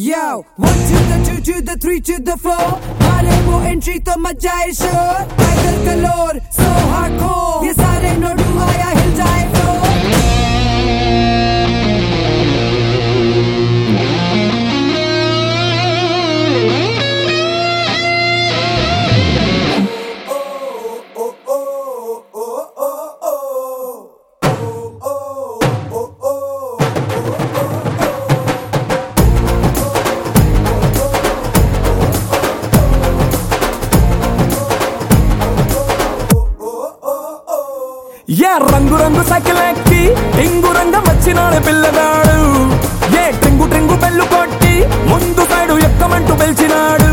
Yo, one to the two to the three to the four. मारे वो entry तो है शोर टाइगर कलोर so hardcore ये सारे नोडू आया हिल ఏ రంగు రంగు సైకిల్ ఎక్కి టింగు రంగం వచ్చినాడు పిల్లగాడు. ఏ ట్రింగు ట్రింగు బెల్లు కొట్టి ముందు సైడు ఎక్కమంటూ పిలిచినాడు.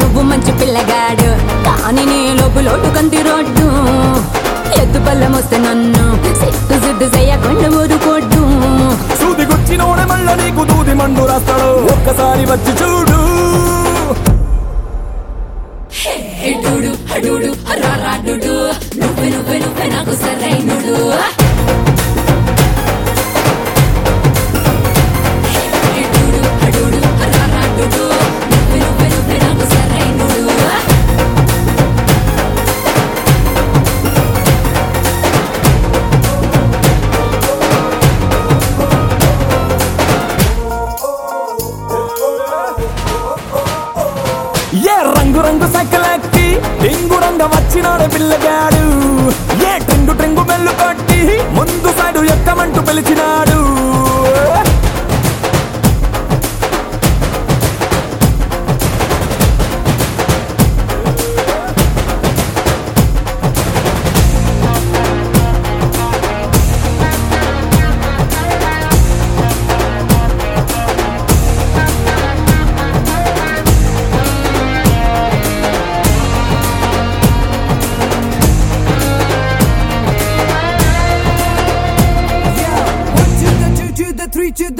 నువ్వు మంచి పిల్లగాడు కానీ నీ లోపు లోటు కంది రోడ్డు. ఎద్దు పళ్ళం వస్తే నన్ను సిట్టు సిద్దు చేయకుండా ఊరుకోడ్డు సూది గుచ్చినోడే మళ్ళా నీకు దూది మండు రాస్తాడు. ఒక్కసారి వచ్చి చూడు. ఎడుడు అడుడు రారాడుడు నువ్వే నువ్వే నువ్వే నాకు సరైనడు రంగు రంగు సైకిల్ టింగు రంగ వచ్చినాడు పిల్లగాడు. ఏ ట్రింగు ట్రింగు బెల్లు కొట్టి. ముందు సైడు ఎక్కమంటూ పిలిచినా.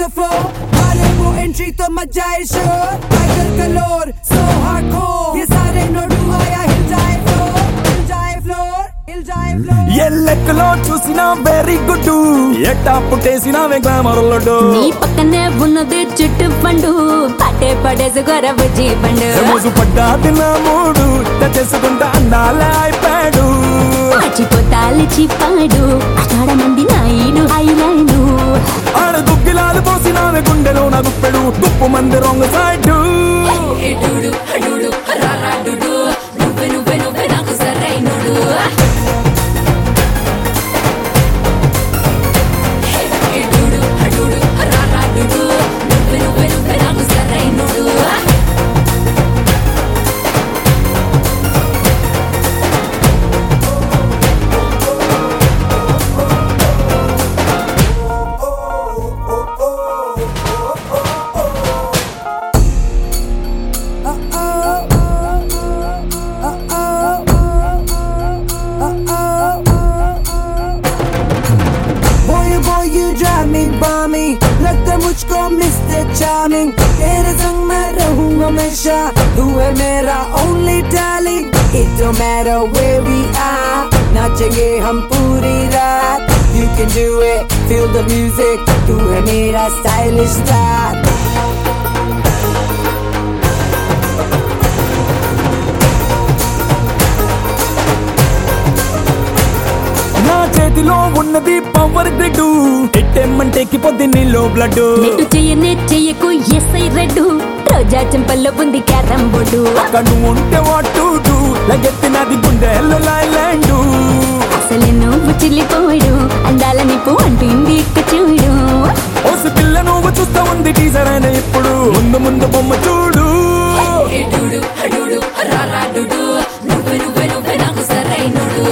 the three to the four. मारे वो एंट्री तो मजा है शोर टाइगर कलोर so hardcore ये सारे नोडू आया हिल जाए फ्लोर हिल जाए फ्लोर हिल जाए फ्लोर ఏ లెక్కలో చూసినా వెరీ గుడ్ ఎట్టా పుట్టేసినావే గ్లామర్ లడ్డు నీ పక్కనే ఉన్నది చుట్టు పండు పట్టే పడేసి గొరవ పండు రోజు పడ్డా తిన్న మూడు చేసుకుంటా అందాల అయిపోయాడు మర్చిపోతాలి చిప్పాడు అక్కడ గుండెలో నా గుప్పెడు గుప్పు మంది రొంగ సైడు ఎడుడు लगता मुझको मिस्टर चार्मिंग तेरे संग मैं रहूं हमेशा तू है मेरा only darling it don't matter where we are नाचेंगे हम पूरी रात you can do it feel the music तू है मेरा stylish star చేతిలో ఉన్నది పవర్ గ్రిడ్ ఎట్టేమంటే పొద్దు నీలో బ్లడ్ నెట్టు చెయ్యనే చెయ్యకు ఎస్ఐ రెడ్డు రోజా చెంపల్లో ఉంది క్యారం బోర్డు అక్కడ ఉంటే వాటు లగెత్తినది గుండెల్లో లైలాండు అసలు నువ్వు చిల్లిపోడు అందాల నిప్పు అంటుంది చూడు. ఓసి పిల్ల నువ్వు చూస్తా ఉంది టీజర్ అయిన ఇప్పుడు ముందు ముందు బొమ్మ చూడు. రాడు నువ్వే నువ్వే నాకు సరైనడు.